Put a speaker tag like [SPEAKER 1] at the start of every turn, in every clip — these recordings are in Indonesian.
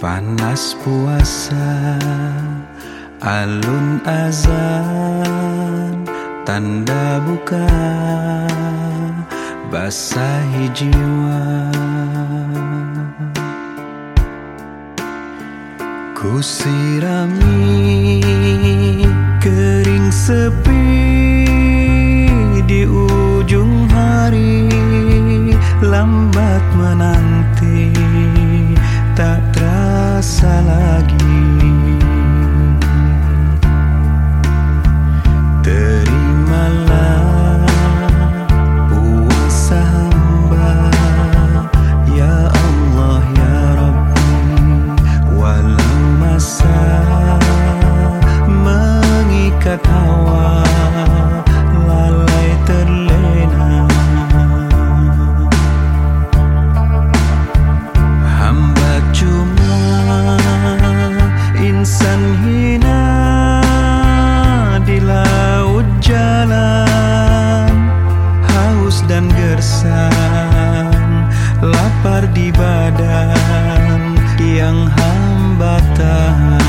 [SPEAKER 1] Panas puasa Alun azan Tanda buka Basahi jiwa. Ku sirami Kering sepi Di ujung hari Lambat menanti Tak terasa lagi Lapar di badan yang hamba tahan.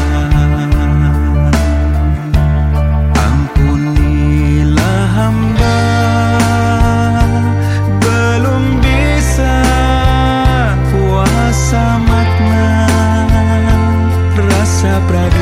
[SPEAKER 1] Ampunilah hamba Belum bisa puasa makna Rasa praduga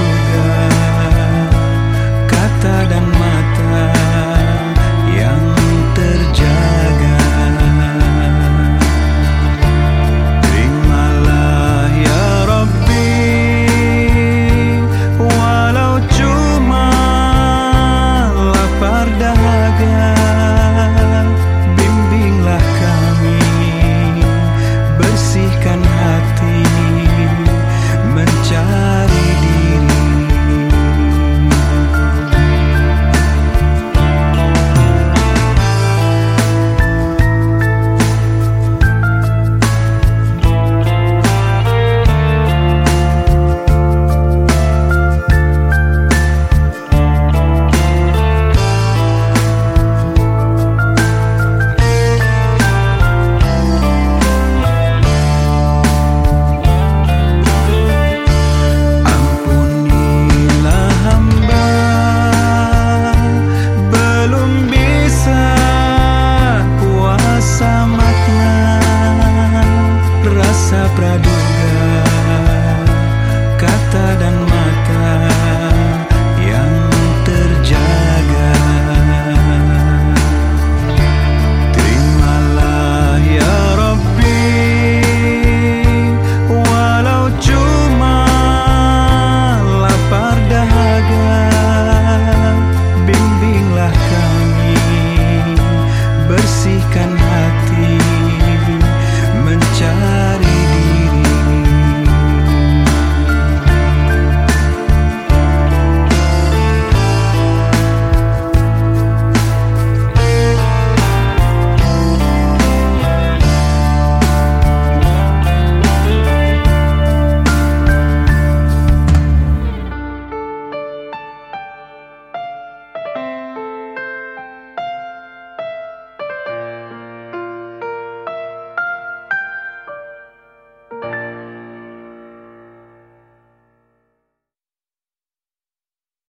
[SPEAKER 1] Bahkan